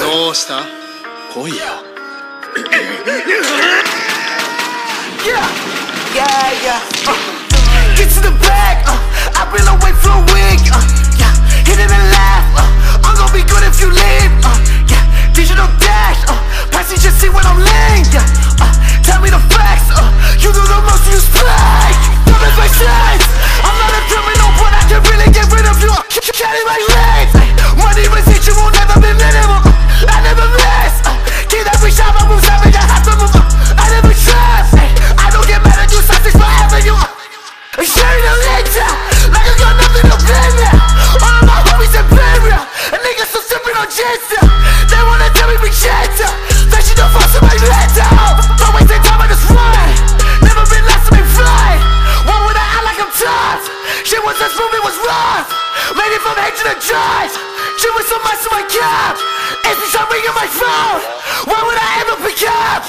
どうした？来い。や。She was this movie was rough. Made it from hatred to the judge. She was so much to my cap. It's been ringing my phone. Where would I ever pick up?